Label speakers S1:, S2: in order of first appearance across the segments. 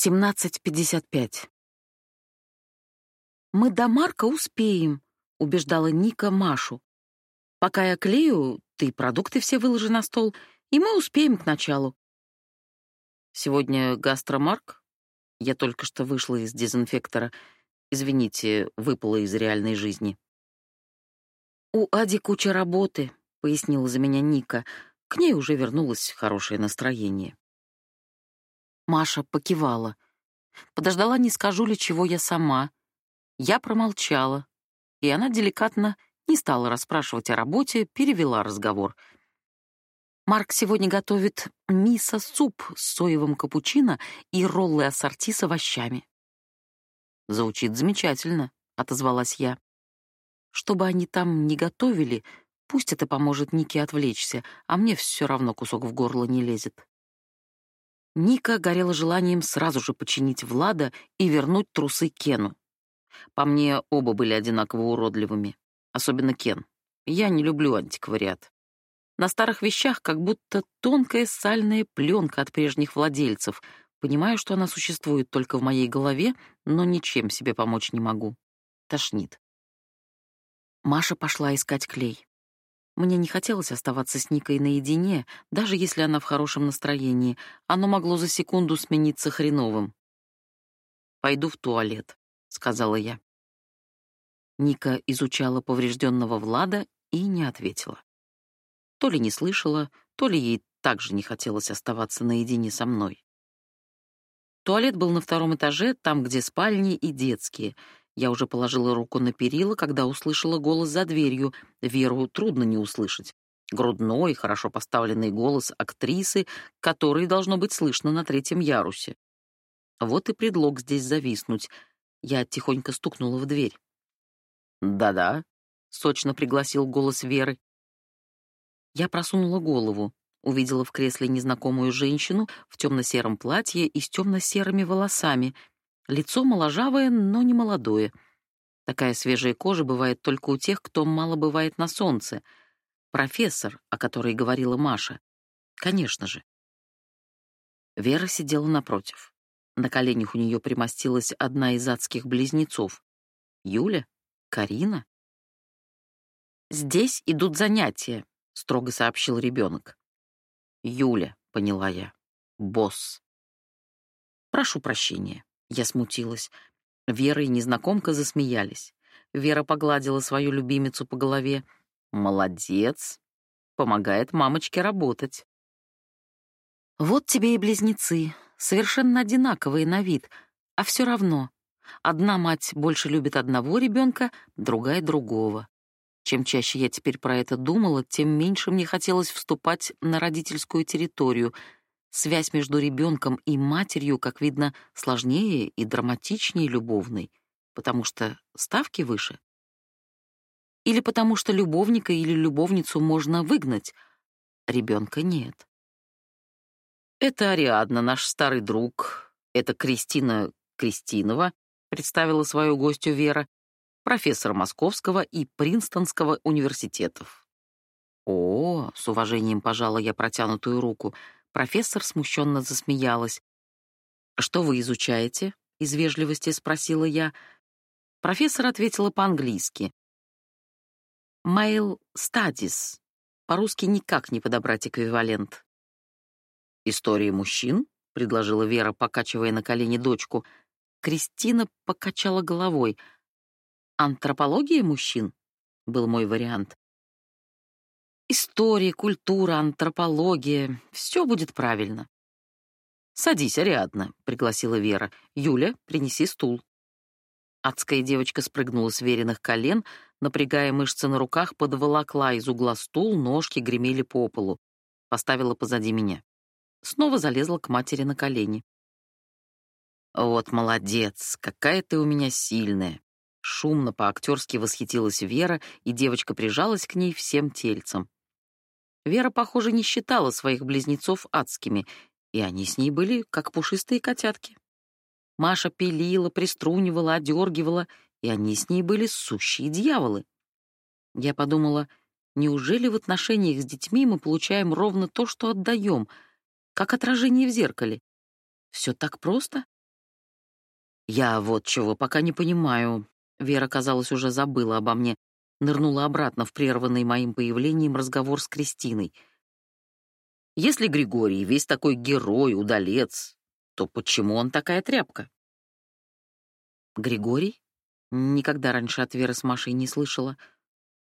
S1: 17.55. «Мы до Марка успеем», — убеждала Ника Машу. «Пока я клею, ты продукты все выложи на стол, и мы успеем к началу». «Сегодня гастромарк?» Я только что вышла из дезинфектора. Извините, выпала из реальной жизни. «У Ади куча работы», — пояснила за меня Ника. К ней уже вернулось хорошее настроение. Маша покивала. Подождала, не скажу ли, чего я сама. Я промолчала, и она деликатно не стала расспрашивать о работе, перевела разговор. Марк сегодня готовит мисо-суп с соевым капучино и роллы ассорти с овощами. «Звучит замечательно», — отозвалась я. «Что бы они там ни готовили, пусть это поможет Нике отвлечься, а мне все равно кусок в горло не лезет». Ника горела желанием сразу же починить Влада и вернуть трусы Кену. По мне, оба были одинаково уродливыми. Особенно Кен. Я не люблю антиквариат. На старых вещах как будто тонкая сальная пленка от прежних владельцев. Понимаю, что она существует только в моей голове, но ничем себе помочь не могу. Тошнит. Маша пошла искать клей. Мне не хотелось оставаться с Никой наедине, даже если она в хорошем настроении. Оно могло за секунду смениться хреновым. «Пойду в туалет», — сказала я. Ника изучала поврежденного Влада и не ответила. То ли не слышала, то ли ей также не хотелось оставаться наедине со мной. Туалет был на втором этаже, там, где спальни и детские — я уже положила руку на перила, когда услышала голос за дверью. Веру трудно не услышать. Грудной, хорошо поставленный голос актрисы, который должно быть слышно на третьем ярусе. Вот и предлог здесь зависнуть. Я тихонько стукнула в дверь. «Да-да», — сочно пригласил голос Веры. Я просунула голову, увидела в кресле незнакомую женщину в темно-сером платье и с темно-серыми волосами — Лицо моложавое, но не молодое. Такая свежая кожа бывает только у тех, кто мало бывает на солнце. Профессор, о которой говорила Маша. Конечно же. Вера сидела напротив. На коленях у нее примостилась одна из адских близнецов. Юля? Карина? «Здесь идут занятия», — строго сообщил ребенок. «Юля», — поняла я. «Босс». «Прошу прощения». Я смутилась. Вера и незнакомка засмеялись. Вера погладила свою любимицу по голове. «Молодец! Помогает мамочке работать». «Вот тебе и близнецы, совершенно одинаковые на вид, а все равно. Одна мать больше любит одного ребенка, другая — другого. Чем чаще я теперь про это думала, тем меньше мне хотелось вступать на родительскую территорию — Связь между ребенком и матерью, как видно, сложнее и драматичнее любовной, потому что ставки выше. Или потому что любовника или любовницу можно выгнать, ребенка нет. Это Ариадна, наш старый друг. Это Кристина Кристинова, представила свою гостью Вера, профессор Московского и Принстонского университетов. О, с уважением пожала я протянутую руку — Профессор смущенно засмеялась. «Что вы изучаете?» — из вежливости спросила я. Профессор ответила по-английски. «Male studies». По-русски никак не подобрать эквивалент. «История мужчин?» — предложила Вера, покачивая на колени дочку. Кристина покачала головой. «Антропология мужчин?» — был мой вариант. История, культура, антропология — все будет правильно. «Садись, Ариадна», — пригласила Вера. «Юля, принеси стул». Адская девочка спрыгнула с веренных колен, напрягая мышцы на руках, подволокла из угла стул, ножки гремели по полу. Поставила позади меня. Снова залезла к матери на колени. «Вот молодец, какая ты у меня сильная!» Шумно по-актерски восхитилась Вера, и девочка прижалась к ней всем тельцем. Вера, похоже, не считала своих близнецов адскими, и они с ней были как пушистые котятки. Маша пилила, приструнивала, одергивала, и они с ней были сущие дьяволы. Я подумала, неужели в отношениях с детьми мы получаем ровно то, что отдаем, как отражение в зеркале? Все так просто? Я вот чего пока не понимаю. Вера, казалось, уже забыла обо мне, нырнула обратно в прерванный моим появлением разговор с Кристиной. Если Григорий весь такой герой, удалец, то почему он такая тряпка? Григорий? Никогда раньше от Веры с Машей не слышала.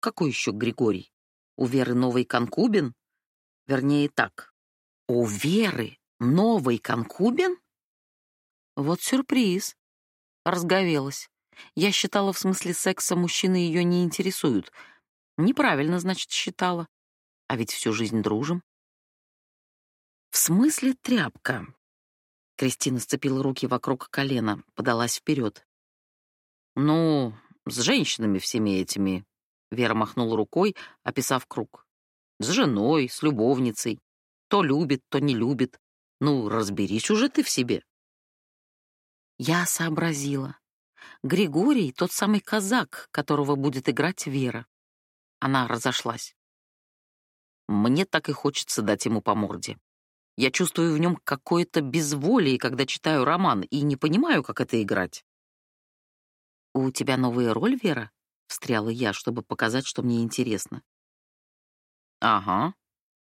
S1: Какой еще Григорий? У Веры новый конкубин? Вернее, так. У Веры новый конкубин? Вот сюрприз. Разговелась. Я считала, в смысле секса мужчины ее не интересуют. Неправильно, значит, считала. А ведь всю жизнь дружим. В смысле тряпка? Кристина сцепила руки вокруг колена, подалась вперед. Ну, с женщинами всеми этими. Вера махнула рукой, описав круг. С женой, с любовницей. То любит, то не любит. Ну, разберись уже ты в себе. Я сообразила. Григорий — тот самый казак, которого будет играть Вера. Она разошлась. Мне так и хочется дать ему по морде. Я чувствую в нем какое-то безволие, когда читаю роман, и не понимаю, как это играть. «У тебя новая роль, Вера?» — встряла я, чтобы показать, что мне интересно. «Ага.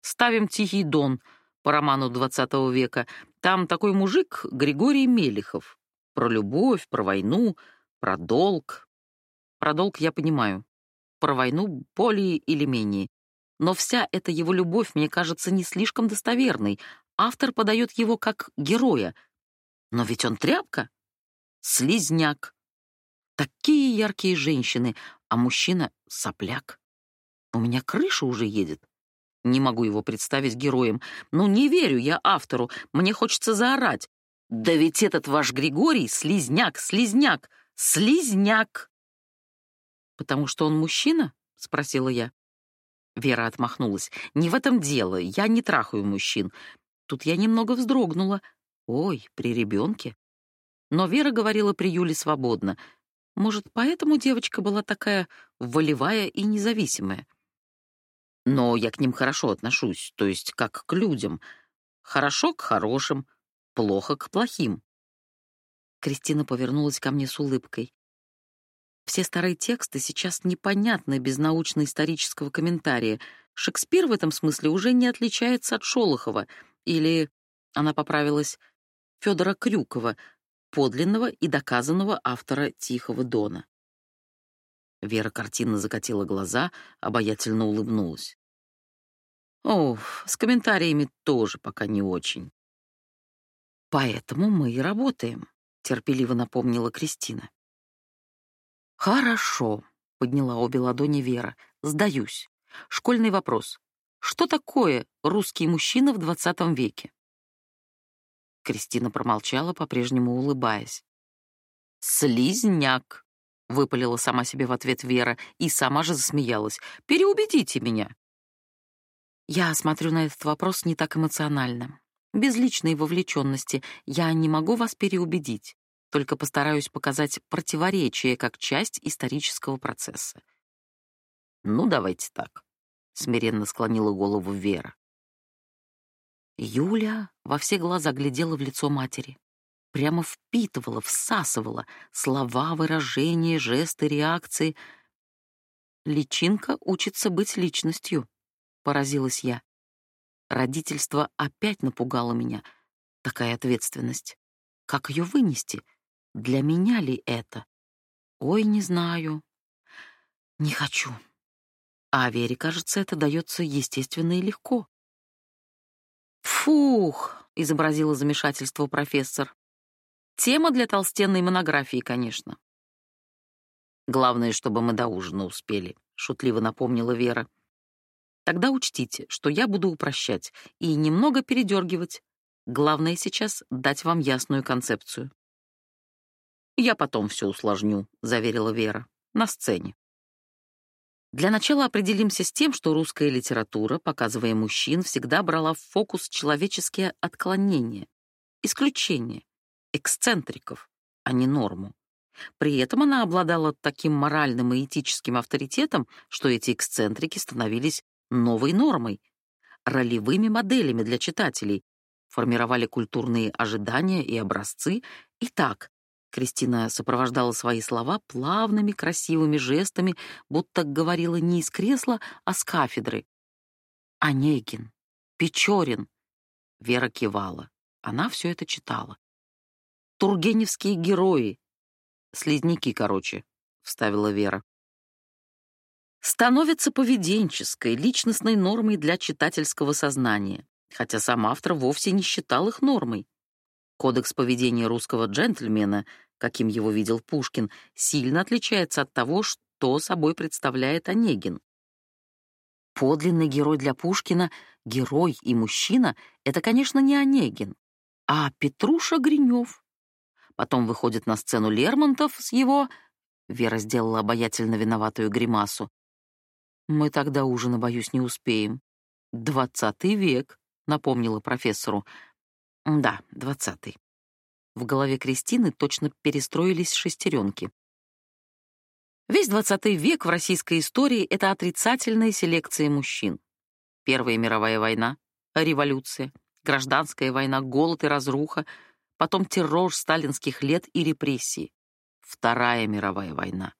S1: Ставим «Тихий дон» по роману XX века. Там такой мужик Григорий Мелехов. Про любовь, про войну, про долг. Про долг я понимаю. Про войну более или менее. Но вся эта его любовь мне кажется не слишком достоверной. Автор подает его как героя. Но ведь он тряпка. Слизняк. Такие яркие женщины, а мужчина — сопляк. У меня крыша уже едет. Не могу его представить героем. Ну, не верю я автору. Мне хочется заорать. Да ведь этот ваш Григорий — слизняк, слизняк, слизняк. Потому что он мужчина? — спросила я. Вера отмахнулась. Не в этом дело, я не трахаю мужчин. Тут я немного вздрогнула. Ой, при ребенке. Но Вера говорила при Юле свободно. Может, поэтому девочка была такая волевая и независимая. Но я к ним хорошо отношусь, то есть как к людям. Хорошо к хорошим, плохо к плохим. Кристина повернулась ко мне с улыбкой. Все старые тексты сейчас непонятны без научно-исторического комментария. Шекспир в этом смысле уже не отличается от Шолохова или, она поправилась, Федора Крюкова, подлинного и доказанного автора «Тихого дона». Вера картинно закатила глаза, обаятельно улыбнулась. «О, с комментариями тоже пока не очень. Поэтому мы и работаем, терпеливо напомнила Кристина. Хорошо, подняла обе ладони Вера. Сдаюсь. Школьный вопрос. Что такое русский мужчина в двадцатом веке? Кристина промолчала, по-прежнему улыбаясь. Слизняк, выпалила сама себе в ответ Вера и сама же засмеялась. Переубедите меня. Я смотрю на этот вопрос не так эмоционально. Без личной вовлеченности я не могу вас переубедить, только постараюсь показать противоречие как часть исторического процесса. Ну, давайте так, смиренно склонила голову Вера. Юля во все глаза глядела в лицо матери. Прямо впитывала, всасывала слова, выражения, жесты, реакции. Личинка учится быть личностью, поразилась я. Родительство опять напугало меня. Такая ответственность. Как ее вынести? Для меня ли это? Ой, не знаю. Не хочу. А Вере, кажется, это дается естественно и легко. Фух, изобразила замешательство профессор. Тема для толстенной монографии, конечно. Главное, чтобы мы до ужина успели, шутливо напомнила Вера. Тогда учтите, что я буду упрощать и немного передергивать. Главное сейчас дать вам ясную концепцию. Я потом все усложню, заверила Вера. На сцене. Для начала определимся с тем, что русская литература, показывая мужчин, всегда брала в фокус человеческие отклонения, исключения, эксцентриков, а не норму. При этом она обладала таким моральным и этическим авторитетом, что эти эксцентрики становились новой нормой, ролевыми моделями для читателей, формировали культурные ожидания и образцы. Итак, Кристина сопровождала свои слова плавными, красивыми жестами, будто говорила не из кресла, а с кафедры. Онегин, Печорин. Вера кивала. Она все это читала. Тургеневские герои. Слизняки, короче, вставила Вера. Становится поведенческой, личностной нормой для читательского сознания, хотя сам автор вовсе не считал их нормой. Кодекс поведения русского джентльмена, каким его видел Пушкин, сильно отличается от того, что собой представляет Онегин. Подлинный герой для Пушкина, герой и мужчина — это, конечно, не Онегин, а Петруша Гринев. Потом выходит на сцену Лермонтов с его... Вера сделала обаятельно виноватую гримасу. «Мы тогда ужина, боюсь, не успеем». «Двадцатый век», — напомнила профессору. Да, двадцатый. В голове Кристины точно перестроились шестеренки. Весь двадцатый век в российской истории — это отрицательная селекция мужчин. Первая мировая война, революция, гражданская война, голод и разруха, потом террор сталинских лет и репрессии. Вторая мировая война.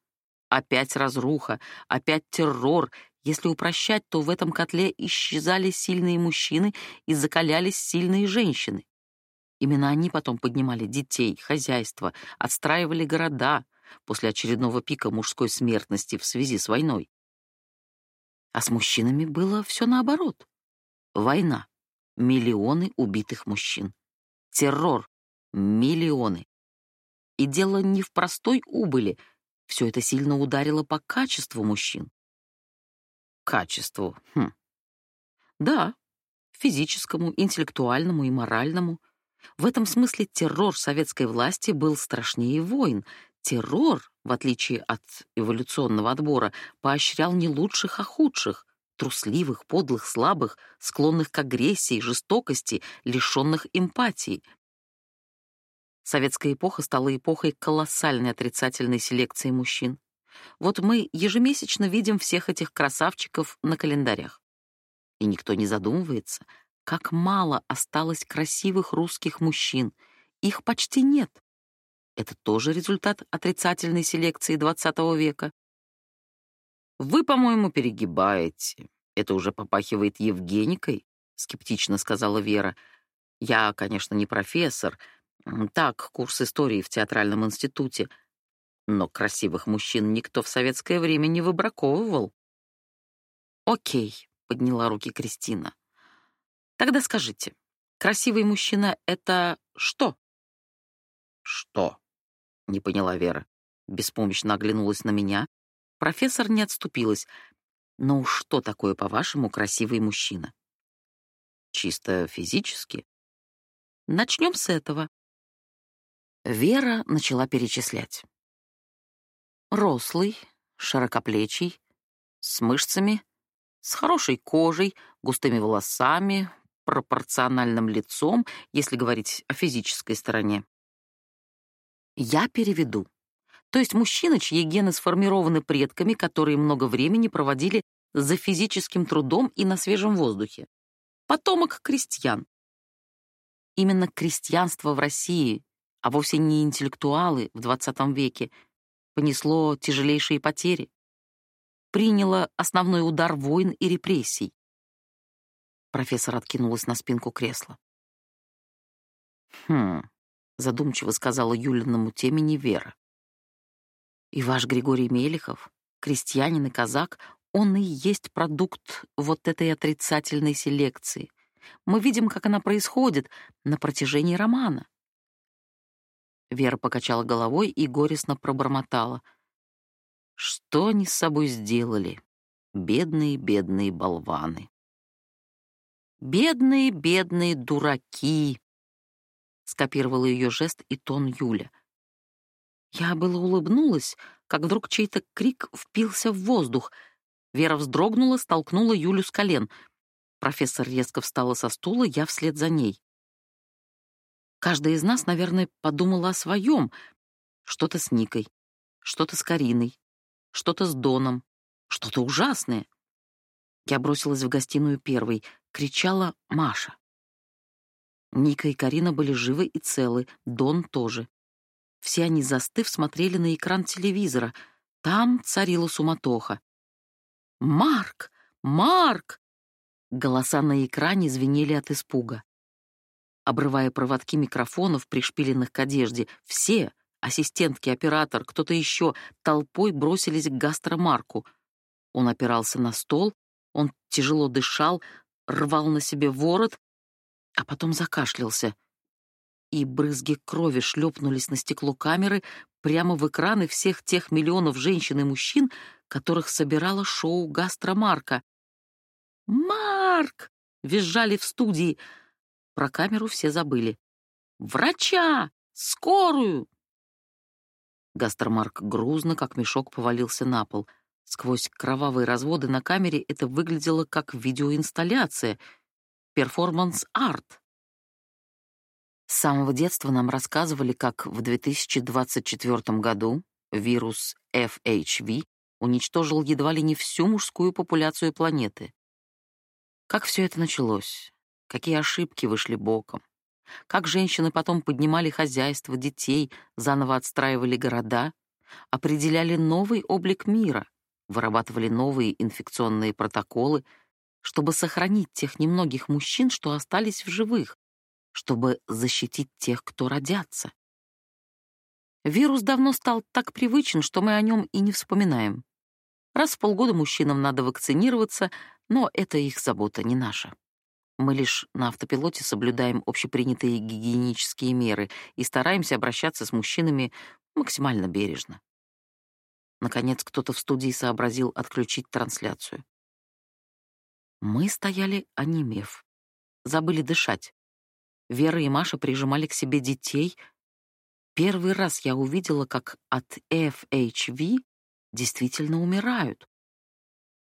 S1: Опять разруха, опять террор. Если упрощать, то в этом котле исчезали сильные мужчины и закалялись сильные женщины. Именно они потом поднимали детей, хозяйство, отстраивали города после очередного пика мужской смертности в связи с войной. А с мужчинами было все наоборот. Война. Миллионы убитых мужчин. Террор. Миллионы. И дело не в простой убыли. Все это сильно ударило по качеству мужчин. Качеству. Хм. Да, физическому, интеллектуальному и моральному. В этом смысле террор советской власти был страшнее войн. Террор, в отличие от эволюционного отбора, поощрял не лучших, а худших, трусливых, подлых, слабых, склонных к агрессии, жестокости, лишенных эмпатии. Советская эпоха стала эпохой колоссальной отрицательной селекции мужчин. Вот мы ежемесячно видим всех этих красавчиков на календарях. И никто не задумывается, как мало осталось красивых русских мужчин. Их почти нет. Это тоже результат отрицательной селекции XX века. «Вы, по-моему, перегибаете. Это уже попахивает Евгеникой», — скептично сказала Вера. «Я, конечно, не профессор. Так, курс истории в театральном институте. Но красивых мужчин никто в советское время не выбраковывал». «Окей», — подняла руки Кристина. Тогда скажите, красивый мужчина — это что? Что? Не поняла Вера. Беспомощно оглянулась на меня. Профессор не отступилась. Но что такое, по-вашему, красивый мужчина? Чисто физически? Начнем с этого. Вера начала перечислять. Рослый, широкоплечий, с мышцами, с хорошей кожей, густыми волосами, пропорциональным лицом, если говорить о физической стороне. Я переведу. То есть мужчина, чьи гены сформированы предками, которые много времени проводили за физическим трудом и на свежем воздухе. Потомок крестьян. Именно крестьянство в России, а вовсе не интеллектуалы в XX веке, понесло тяжелейшие потери. Приняло основной удар войн и репрессий. Профессор откинулась на спинку кресла. «Хм», — задумчиво сказала Юлиному темени Вера. «И ваш Григорий Мелехов, крестьянин и казак, он и есть продукт вот этой отрицательной селекции. Мы видим, как она происходит на протяжении романа». Вера покачала головой и горестно пробормотала. «Что они с собой сделали? Бедные, бедные болваны». «Бедные, бедные дураки!» Скопировала ее жест и тон Юля. Я было улыбнулась, как вдруг чей-то крик впился в воздух. Вера вздрогнула, столкнула Юлю с колен. Профессор резко встала со стула, я вслед за ней. Каждая из нас, наверное, подумала о своем. Что-то с Никой, что-то с Кариной, что-то с Доном, что-то ужасное. Я бросилась в гостиную первой кричала Маша. Ника и Карина были живы и целы, Дон тоже. Все они, застыв, смотрели на экран телевизора. Там царила суматоха. «Марк! Марк!» Голоса на экране звенели от испуга. Обрывая проводки микрофонов, пришпиленных к одежде, все, ассистентки, оператор, кто-то еще, толпой бросились к гастромарку. Он опирался на стол, он тяжело дышал, рвал на себе ворот, а потом закашлялся. И брызги крови шлепнулись на стекло камеры прямо в экраны всех тех миллионов женщин и мужчин, которых собирало шоу гастромарка. «Марк!» — визжали в студии. Про камеру все забыли. «Врача! Скорую!» Гастромарк грузно, как мешок, повалился на пол. Сквозь кровавые разводы на камере это выглядело как видеоинсталляция — перформанс-арт. С самого детства нам рассказывали, как в 2024 году вирус FHV уничтожил едва ли не всю мужскую популяцию планеты. Как все это началось? Какие ошибки вышли боком? Как женщины потом поднимали хозяйство, детей, заново отстраивали города, определяли новый облик мира, вырабатывали новые инфекционные протоколы, чтобы сохранить тех немногих мужчин, что остались в живых, чтобы защитить тех, кто родятся. Вирус давно стал так привычен, что мы о нем и не вспоминаем. Раз в полгода мужчинам надо вакцинироваться, но это их забота, не наша. Мы лишь на автопилоте соблюдаем общепринятые гигиенические меры и стараемся обращаться с мужчинами максимально бережно. Наконец кто-то в студии сообразил отключить трансляцию. Мы стояли, онемев. Забыли дышать. Вера и Маша прижимали к себе детей. Первый раз я увидела, как от FHV действительно умирают.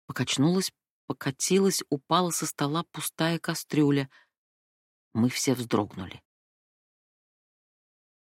S1: Покачнулась, покатилась, упала со стола пустая кастрюля. Мы все вздрогнули.